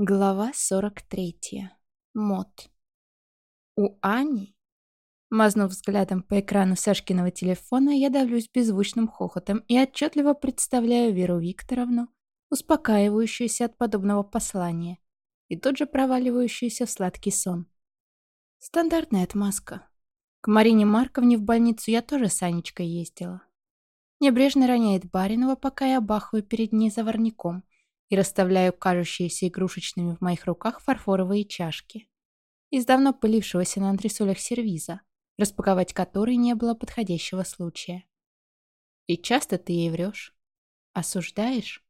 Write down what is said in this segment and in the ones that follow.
Глава 43. Мод. У Ани? Мазнув взглядом по экрану Сашкиного телефона, я давлюсь беззвучным хохотом и отчетливо представляю Веру Викторовну, успокаивающуюся от подобного послания, и тут же проваливающуюся в сладкий сон. Стандартная отмазка. К Марине Марковне в больницу я тоже с Анечкой ездила. Небрежно роняет Баринова, пока я бахаю перед ней заварником и расставляю кажущиеся игрушечными в моих руках фарфоровые чашки. Из давно пылившегося на антресолях сервиза, распаковать который не было подходящего случая. И часто ты ей врешь. Осуждаешь?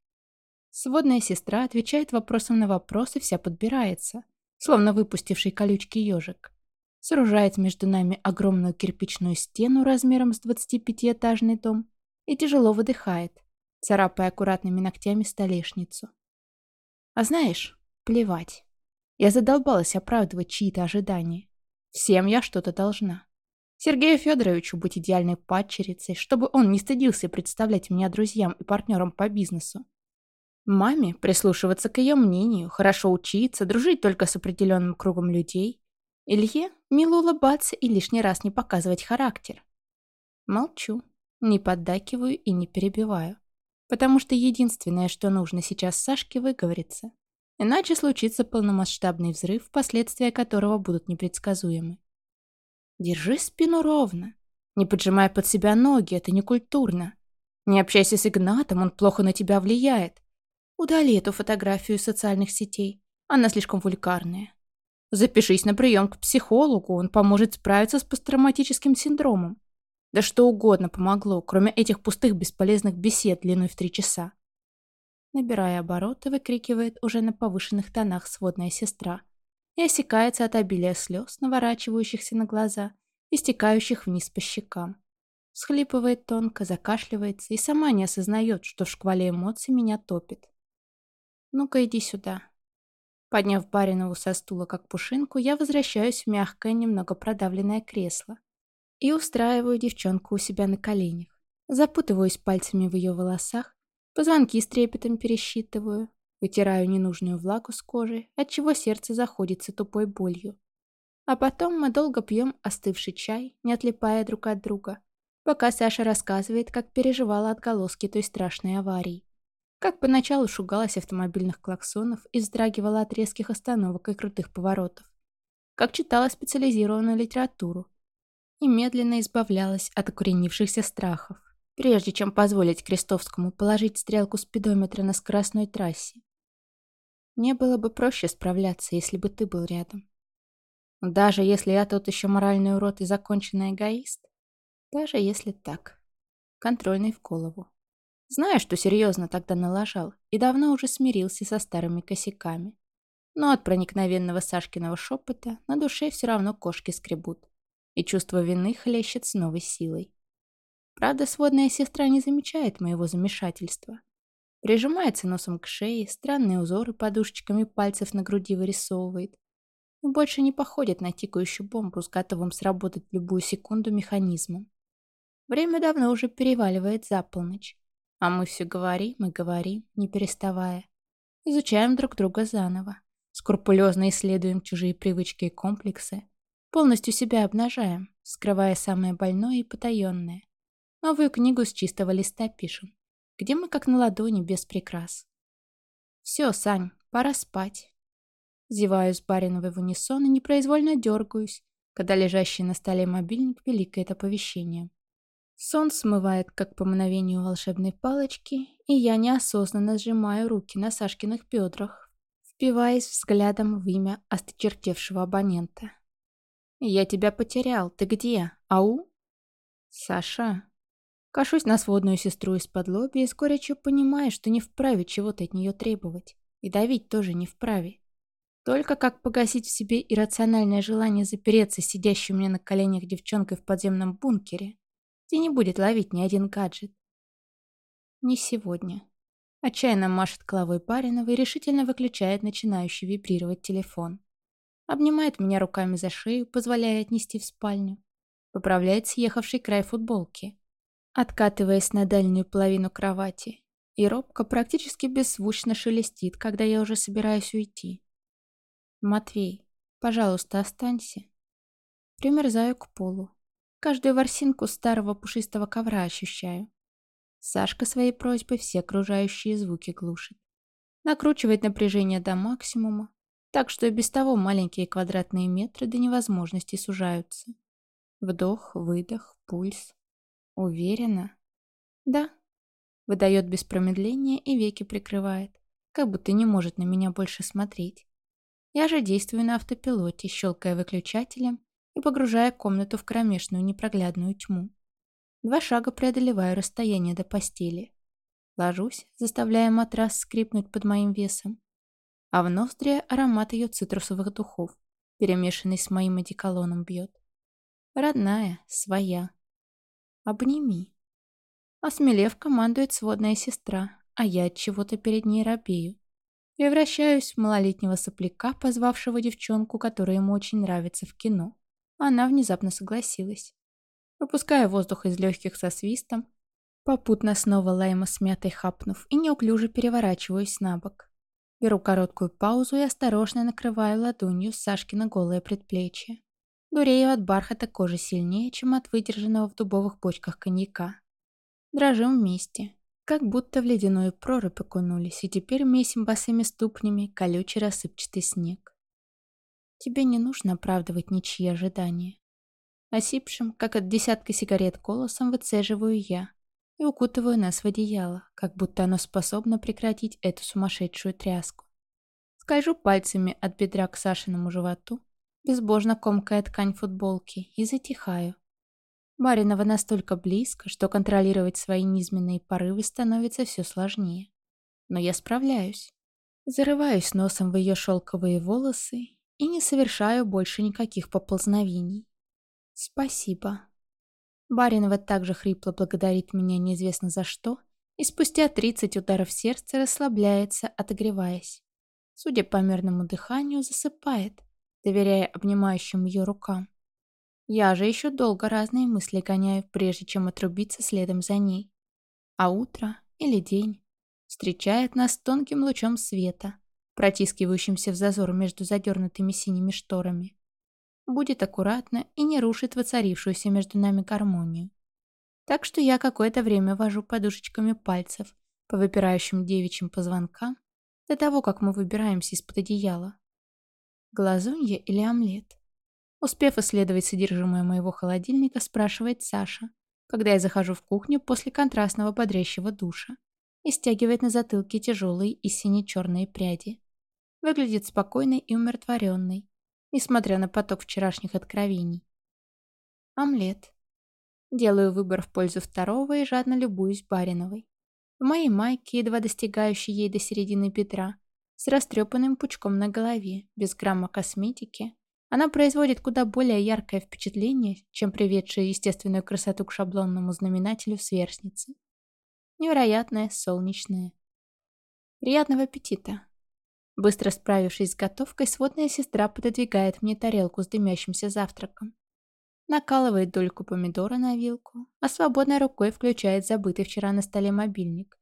Сводная сестра отвечает вопросом на вопрос и вся подбирается, словно выпустивший колючки ежик. Сооружает между нами огромную кирпичную стену размером с 25-этажный дом и тяжело выдыхает, царапая аккуратными ногтями столешницу. А знаешь, плевать. Я задолбалась оправдывать чьи-то ожидания. Всем я что-то должна. Сергею Федоровичу быть идеальной падчерицей, чтобы он не стыдился представлять меня друзьям и партнерам по бизнесу. Маме прислушиваться к ее мнению, хорошо учиться, дружить только с определенным кругом людей. Илье мило улыбаться и лишний раз не показывать характер. Молчу, не поддакиваю и не перебиваю. Потому что единственное, что нужно сейчас Сашке, выговориться. Иначе случится полномасштабный взрыв, последствия которого будут непредсказуемы. Держи спину ровно. Не поджимай под себя ноги, это некультурно. Не общайся с Игнатом, он плохо на тебя влияет. Удали эту фотографию из социальных сетей. Она слишком вульгарная. Запишись на прием к психологу, он поможет справиться с посттравматическим синдромом. Да что угодно помогло, кроме этих пустых бесполезных бесед длиной в три часа. Набирая обороты, выкрикивает уже на повышенных тонах сводная сестра и осекается от обилия слез, наворачивающихся на глаза и стекающих вниз по щекам. Схлипывает тонко, закашливается и сама не осознает, что в шквале эмоций меня топит. «Ну-ка, иди сюда». Подняв Баринову со стула как пушинку, я возвращаюсь в мягкое, немного продавленное кресло и устраиваю девчонку у себя на коленях. Запутываюсь пальцами в ее волосах, позвонки с трепетом пересчитываю, вытираю ненужную влагу с кожи, отчего сердце заходится тупой болью. А потом мы долго пьем остывший чай, не отлипая друг от друга, пока Саша рассказывает, как переживала отголоски той страшной аварии. Как поначалу шугалась автомобильных клаксонов и вздрагивала от резких остановок и крутых поворотов. Как читала специализированную литературу, и медленно избавлялась от укоренившихся страхов, прежде чем позволить Крестовскому положить стрелку спидометра на скоростной трассе. Мне было бы проще справляться, если бы ты был рядом. Даже если я тот еще моральный урод и законченный эгоист, даже если так. Контрольный в голову. Знаю, что серьезно тогда налажал и давно уже смирился со старыми косяками. Но от проникновенного Сашкиного шепота на душе все равно кошки скребут и чувство вины хлещет с новой силой. Правда, сводная сестра не замечает моего замешательства. Прижимается носом к шее, странные узоры подушечками пальцев на груди вырисовывает. И больше не походит на тикающую бомбу с готовым сработать любую секунду механизмом. Время давно уже переваливает за полночь. А мы все говорим и говорим, не переставая. Изучаем друг друга заново. Скрупулезно исследуем чужие привычки и комплексы. Полностью себя обнажаем, скрывая самое больное и потаенное. Новую книгу с чистого листа пишем, где мы как на ладони без прикрас. Все, Сань, пора спать. Зеваю с Бариновой в унисон и непроизвольно дергаюсь, когда лежащий на столе мобильник великает оповещение. Сон смывает, как по мгновению волшебной палочки, и я неосознанно сжимаю руки на Сашкиных бедрах, впиваясь взглядом в имя осточертевшего абонента. «Я тебя потерял. Ты где? Ау?» «Саша?» Кашусь на сводную сестру из-под лоби и с горечью понимаю, что не вправе чего-то от нее требовать. И давить тоже не вправе. Только как погасить в себе иррациональное желание запереться сидящей у меня на коленях девчонкой в подземном бункере, где не будет ловить ни один гаджет. Не сегодня. Отчаянно машет головой Баринова и решительно выключает начинающий вибрировать телефон. Обнимает меня руками за шею, позволяя отнести в спальню. Поправляет съехавший край футболки. Откатываясь на дальнюю половину кровати. и робко практически беззвучно шелестит, когда я уже собираюсь уйти. «Матвей, пожалуйста, останься». Примерзаю к полу. Каждую ворсинку старого пушистого ковра ощущаю. Сашка своей просьбой все окружающие звуки глушит. Накручивает напряжение до максимума, так что и без того маленькие квадратные метры до невозможности сужаются. Вдох, выдох, пульс. Уверена? Да. Выдает без промедления и веки прикрывает, как будто не может на меня больше смотреть. Я же действую на автопилоте, щелкая выключателем и погружая комнату в кромешную непроглядную тьму. Два шага преодолеваю расстояние до постели. Ложусь, заставляя матрас скрипнуть под моим весом. А в ноздри аромат ее цитрусовых духов, перемешанный с моим одеколоном, бьет. Родная, своя. Обними. Осмелев, командует сводная сестра, а я от чего-то перед ней робею. Превращаюсь в малолетнего сопляка, позвавшего девчонку, которая ему очень нравится в кино. Она внезапно согласилась. Выпускаю воздух из легких со свистом, попутно снова лайма смятой хапнув и неуклюже переворачиваюсь на бок. Беру короткую паузу и осторожно накрываю ладонью Сашкина голое предплечье. Дурею от бархата кожи сильнее, чем от выдержанного в дубовых бочках коньяка. Дрожим вместе, как будто в ледяную прорубь окунулись, и теперь месим босыми ступнями колючий рассыпчатый снег. Тебе не нужно оправдывать ничьи ожидания. Осипшим, как от десятка сигарет колосом, выцеживаю я и укутываю нас в одеяло, как будто оно способно прекратить эту сумасшедшую тряску. Скольжу пальцами от бедра к Сашиному животу, безбожно комкая ткань футболки, и затихаю. Баринова настолько близко, что контролировать свои низменные порывы становится все сложнее. Но я справляюсь. Зарываюсь носом в ее шелковые волосы и не совершаю больше никаких поползновений. «Спасибо». Баринова также хрипло благодарит меня неизвестно за что, и спустя 30 ударов сердца расслабляется, отогреваясь. Судя по мерному дыханию, засыпает, доверяя обнимающим ее рукам. Я же еще долго разные мысли гоняю, прежде чем отрубиться следом за ней. А утро или день встречает нас тонким лучом света, протискивающимся в зазор между задернутыми синими шторами будет аккуратно и не рушит воцарившуюся между нами гармонию. Так что я какое-то время вожу подушечками пальцев по выпирающим девичьим позвонкам до того, как мы выбираемся из-под одеяла. Глазунья или омлет? Успев исследовать содержимое моего холодильника, спрашивает Саша, когда я захожу в кухню после контрастного бодрящего душа и стягивает на затылке тяжелые и сине-черные пряди. Выглядит спокойной и умиротворенной, несмотря на поток вчерашних откровений. Омлет. Делаю выбор в пользу второго и жадно любуюсь Бариновой. В моей майке, едва достигающей ей до середины бедра, с растрепанным пучком на голове, без грамма косметики, она производит куда более яркое впечатление, чем приведшая естественную красоту к шаблонному знаменателю сверстницы. Невероятная, солнечная. Приятного аппетита! Быстро справившись с готовкой, сводная сестра пододвигает мне тарелку с дымящимся завтраком. Накалывает дольку помидора на вилку, а свободной рукой включает забытый вчера на столе мобильник.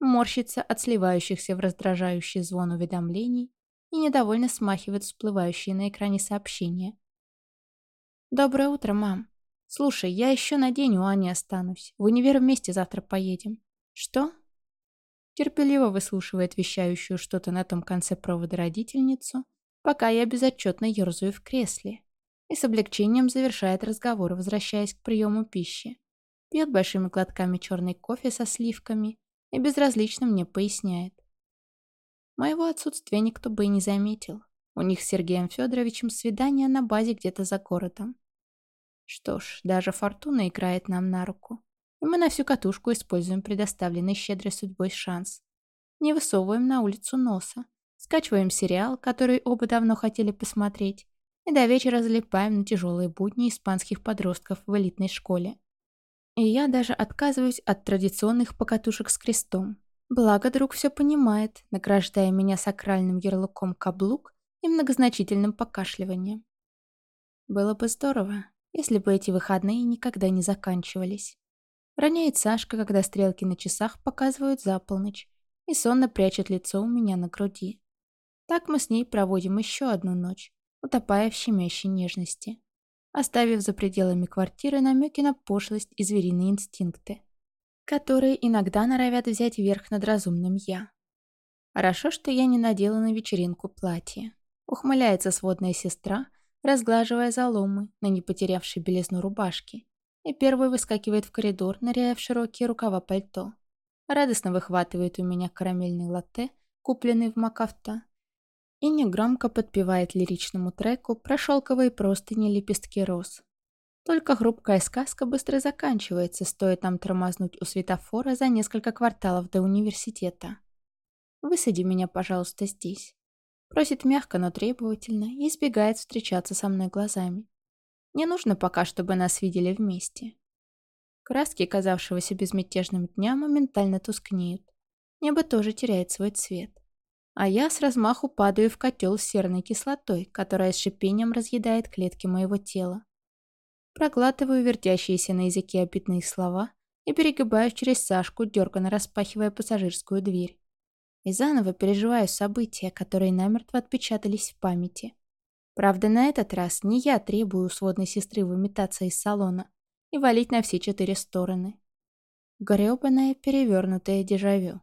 Морщится от сливающихся в раздражающий звон уведомлений и недовольно смахивает всплывающие на экране сообщения. «Доброе утро, мам. Слушай, я еще на день у Ани останусь. В универ вместе завтра поедем». «Что?» Терпеливо выслушивает вещающую что-то на том конце провода родительницу, пока я безотчетно ерзаю в кресле, и с облегчением завершает разговор, возвращаясь к приему пищи. Пьет большими глотками черный кофе со сливками и безразлично мне поясняет. Моего отсутствия никто бы и не заметил. У них с Сергеем Федоровичем свидание на базе где-то за городом. Что ж, даже фортуна играет нам на руку и мы на всю катушку используем предоставленный щедрой судьбой шанс. Не высовываем на улицу носа, скачиваем сериал, который оба давно хотели посмотреть, и до вечера залипаем на тяжелые будни испанских подростков в элитной школе. И я даже отказываюсь от традиционных покатушек с крестом. Благо, друг все понимает, награждая меня сакральным ярлыком каблук и многозначительным покашливанием. Было бы здорово, если бы эти выходные никогда не заканчивались. Роняет Сашка, когда стрелки на часах показывают за полночь, и сонно прячет лицо у меня на груди. Так мы с ней проводим еще одну ночь, утопая в щемящей нежности, оставив за пределами квартиры намеки на пошлость и звериные инстинкты, которые иногда норовят взять верх над разумным «я». Хорошо, что я не надела на вечеринку платье. Ухмыляется сводная сестра, разглаживая заломы на не потерявшей белизну рубашки, и первый выскакивает в коридор, ныряя в широкие рукава пальто. Радостно выхватывает у меня карамельный латте, купленный в Макавто, и негромко подпевает лиричному треку про шелковые простыни лепестки роз. Только хрупкая сказка быстро заканчивается, стоит нам тормознуть у светофора за несколько кварталов до университета. «Высади меня, пожалуйста, здесь». Просит мягко, но требовательно и избегает встречаться со мной глазами. Не нужно пока, чтобы нас видели вместе. Краски, казавшегося безмятежным дня, моментально тускнеют. Небо тоже теряет свой цвет. А я с размаху падаю в котел с серной кислотой, которая с шипением разъедает клетки моего тела. Проглатываю вертящиеся на языке обидные слова и перегибаю через Сашку, дерганно распахивая пассажирскую дверь. И заново переживаю события, которые намертво отпечатались в памяти. Правда, на этот раз не я требую у сводной сестры выметаться из салона и валить на все четыре стороны. Грёбаное перевернутое дежавю.